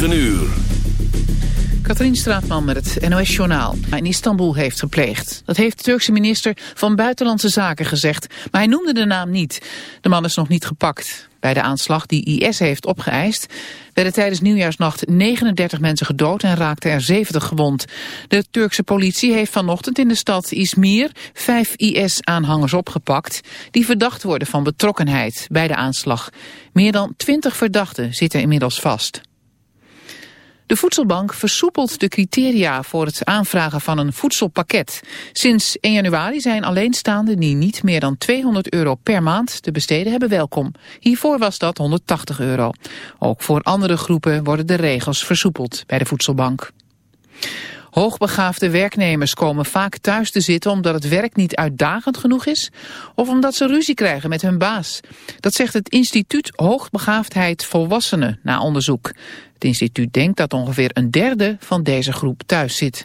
9 uur. Katrien Straatman met het NOS-journaal in Istanbul heeft gepleegd. Dat heeft de Turkse minister van Buitenlandse Zaken gezegd, maar hij noemde de naam niet. De man is nog niet gepakt. Bij de aanslag die IS heeft opgeëist werden tijdens nieuwjaarsnacht 39 mensen gedood en raakten er 70 gewond. De Turkse politie heeft vanochtend in de stad Izmir vijf IS-aanhangers opgepakt die verdacht worden van betrokkenheid bij de aanslag. Meer dan 20 verdachten zitten inmiddels vast. De Voedselbank versoepelt de criteria voor het aanvragen van een voedselpakket. Sinds 1 januari zijn alleenstaanden die niet meer dan 200 euro per maand te besteden hebben welkom. Hiervoor was dat 180 euro. Ook voor andere groepen worden de regels versoepeld bij de Voedselbank. Hoogbegaafde werknemers komen vaak thuis te zitten omdat het werk niet uitdagend genoeg is of omdat ze ruzie krijgen met hun baas. Dat zegt het instituut Hoogbegaafdheid Volwassenen na onderzoek. Het instituut denkt dat ongeveer een derde van deze groep thuis zit.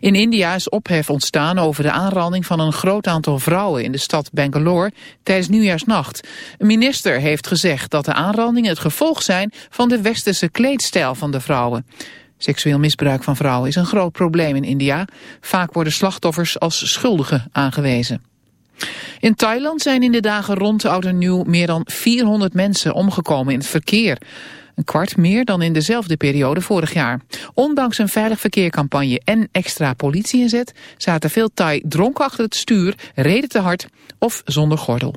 In India is ophef ontstaan over de aanranding van een groot aantal vrouwen in de stad Bangalore tijdens nieuwjaarsnacht. Een minister heeft gezegd dat de aanrandingen het gevolg zijn van de westerse kleedstijl van de vrouwen. Seksueel misbruik van vrouwen is een groot probleem in India. Vaak worden slachtoffers als schuldigen aangewezen. In Thailand zijn in de dagen rond de Oud Nieuw meer dan 400 mensen omgekomen in het verkeer. Een kwart meer dan in dezelfde periode vorig jaar. Ondanks een veilig verkeercampagne en extra politie-inzet... zaten veel Thai dronken achter het stuur, reden te hard of zonder gordel.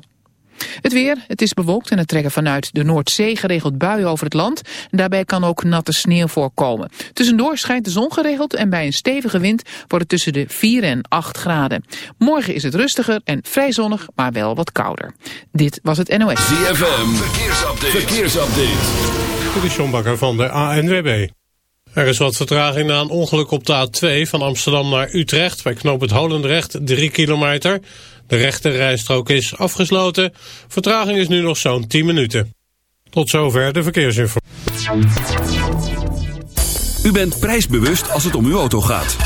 Het weer, het is bewolkt en het trekken vanuit de Noordzee geregeld buien over het land. daarbij kan ook natte sneeuw voorkomen. Tussendoor schijnt de zon geregeld en bij een stevige wind wordt het tussen de 4 en 8 graden. Morgen is het rustiger en vrij zonnig, maar wel wat kouder. Dit was het NOS. ZFM, verkeersupdate. verkeersupdate. De Sjombakker van de ANWB. Er is wat vertraging na een ongeluk op de A2 van Amsterdam naar Utrecht... bij knoop het Holendrecht, 3 kilometer... De rechte rijstrook is afgesloten. Vertraging is nu nog zo'n 10 minuten. Tot zover de verkeersinformatie. U bent prijsbewust als het om uw auto gaat.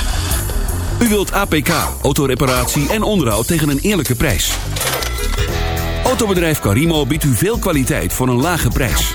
U wilt APK, autoreparatie en onderhoud tegen een eerlijke prijs. Autobedrijf Carimo biedt u veel kwaliteit voor een lage prijs.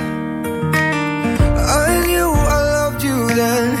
Loved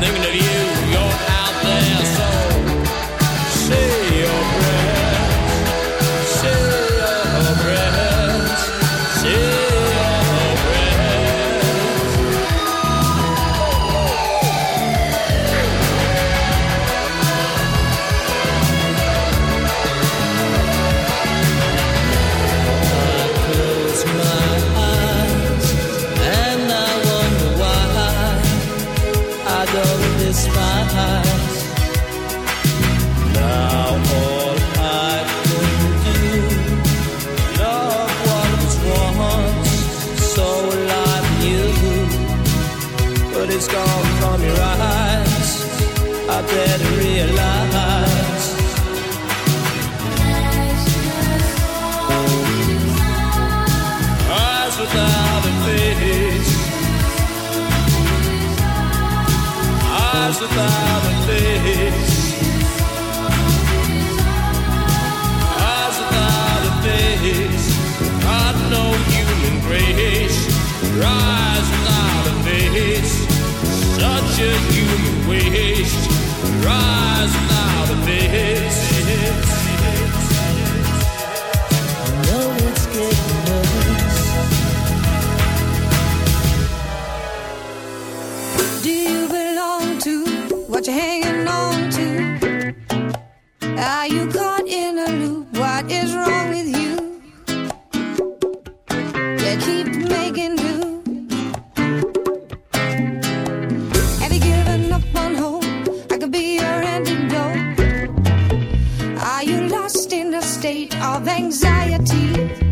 noon you're hanging on to. Are you caught in a loop? What is wrong with you? You keep making do. Have you given up on hope? I could be your antidote. Are you lost in a state of anxiety?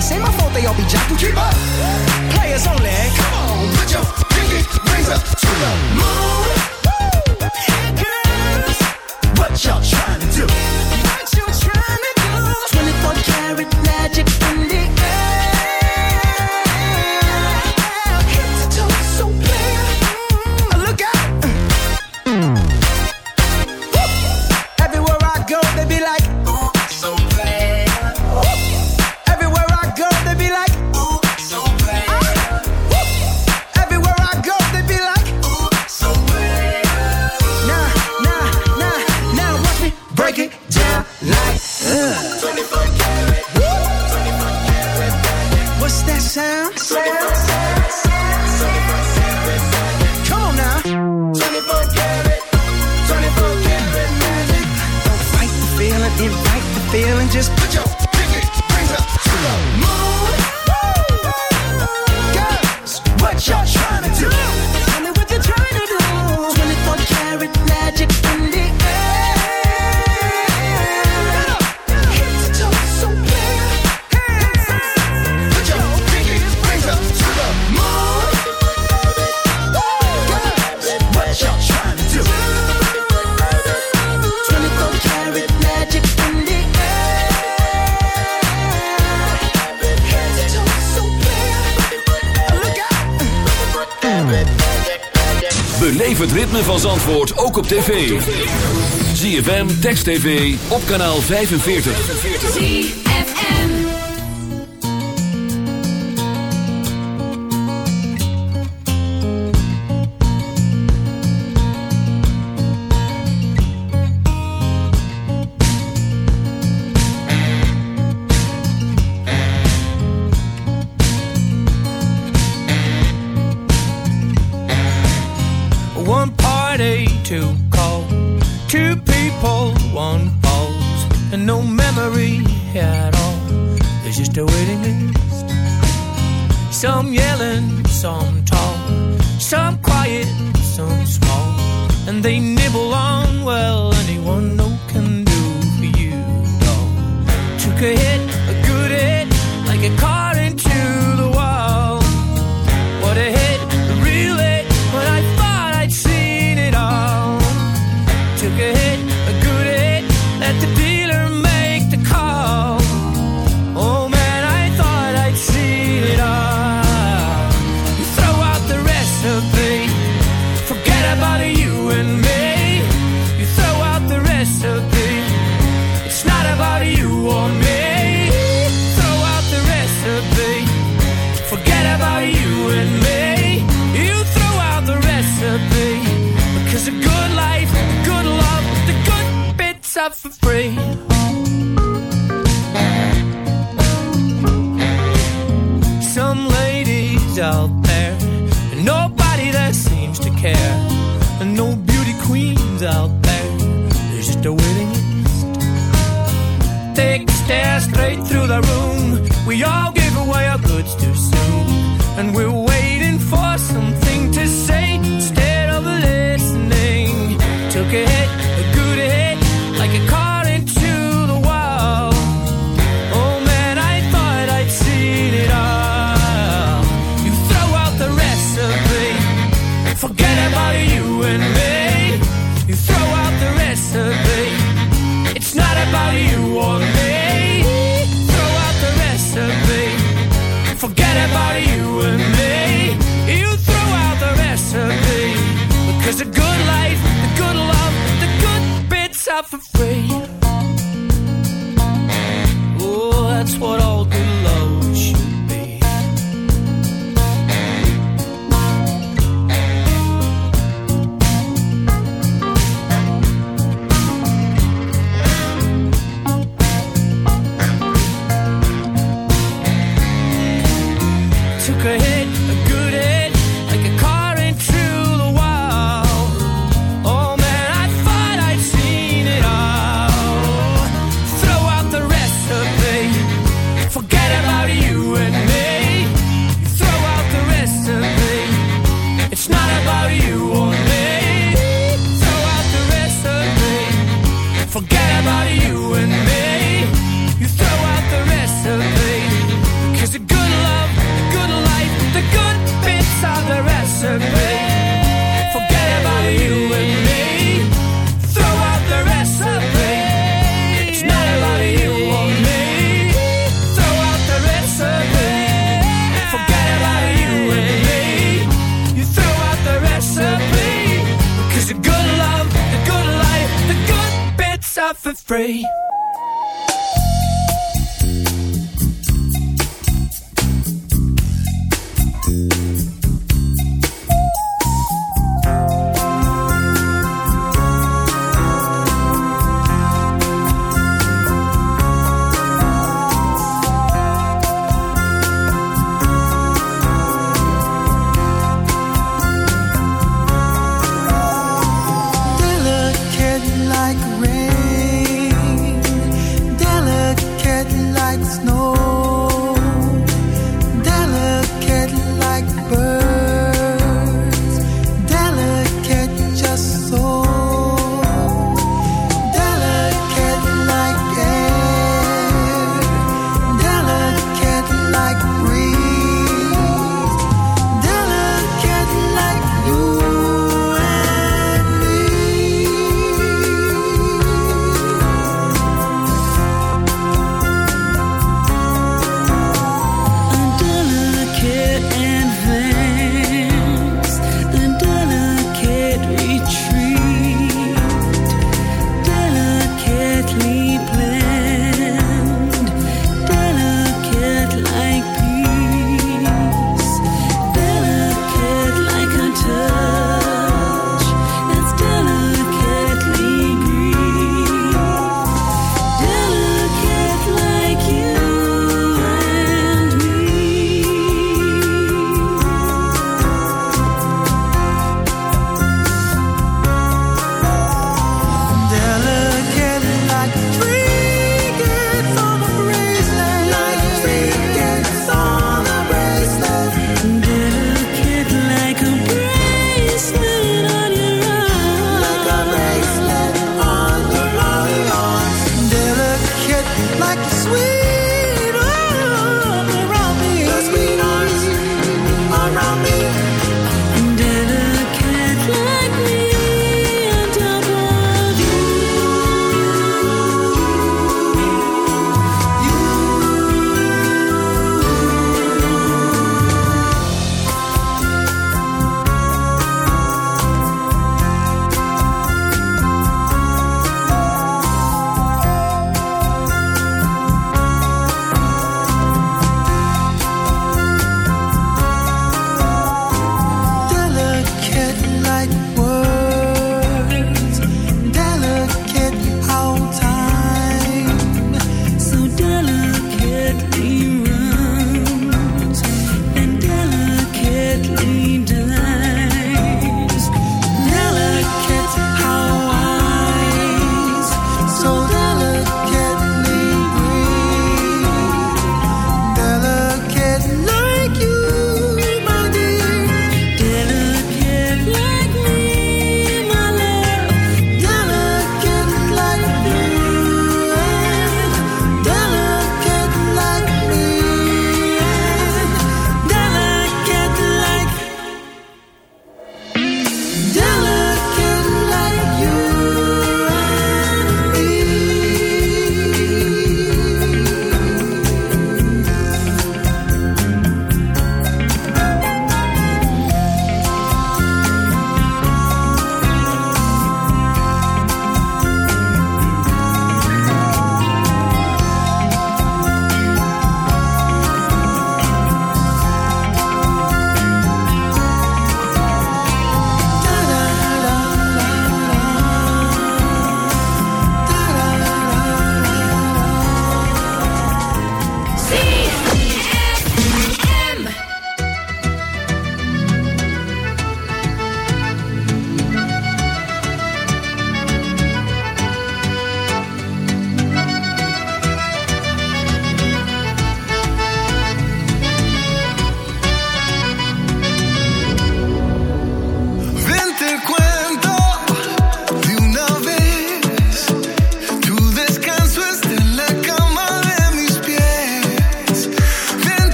This my fault they all be jocking. Keep up. Players only. Come on, put your pinky rings up to the moon. Woo, Girls, what y'all try? tv. Text TV, op kanaal 45.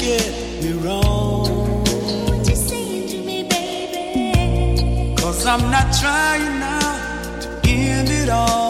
get me wrong. What you saying to me, I'm not trying now to end it all.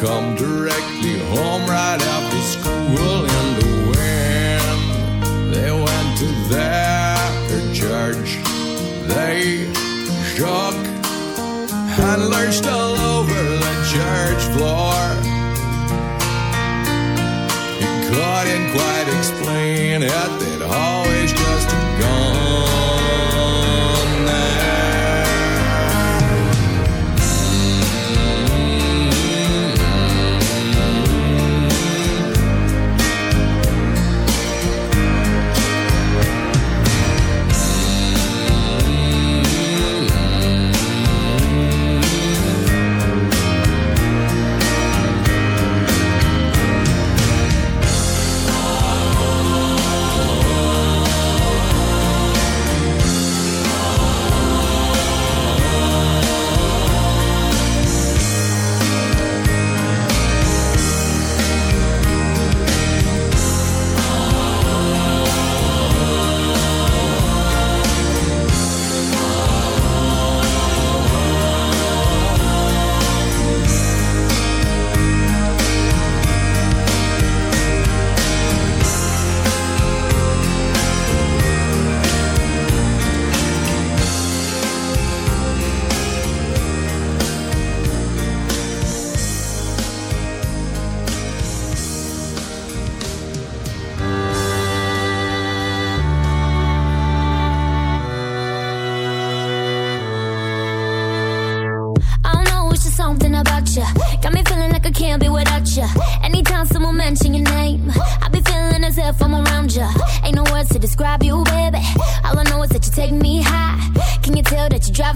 come directly home right after school.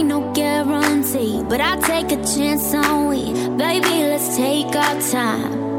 ain't no guarantee, but I take a chance on we. Baby, let's take our time.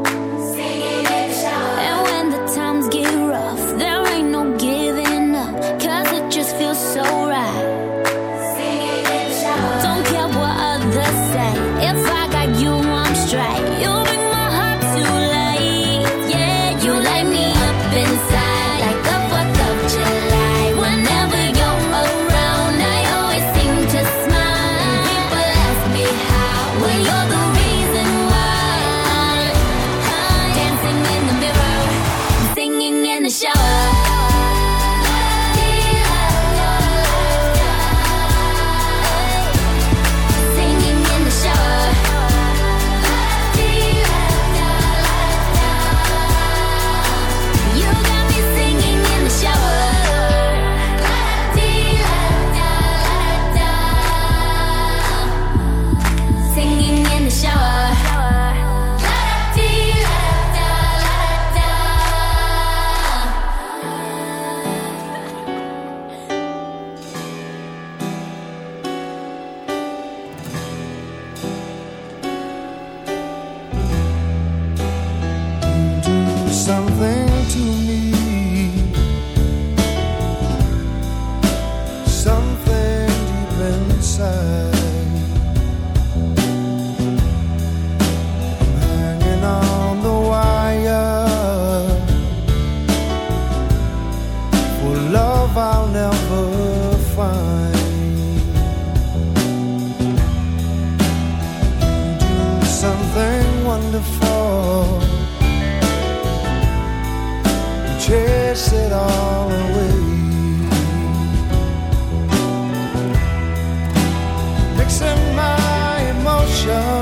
wish it all away. Mixing my emotions.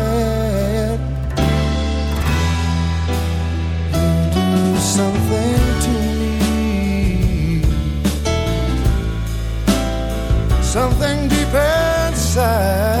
something deep inside.